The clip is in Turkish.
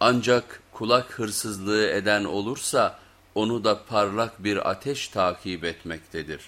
Ancak kulak hırsızlığı eden olursa onu da parlak bir ateş takip etmektedir.